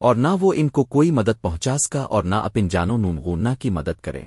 اور نہ وہ ان کو کوئی مدد پہنچا سکا اور نہ اپن جانو نون کی مدد کریں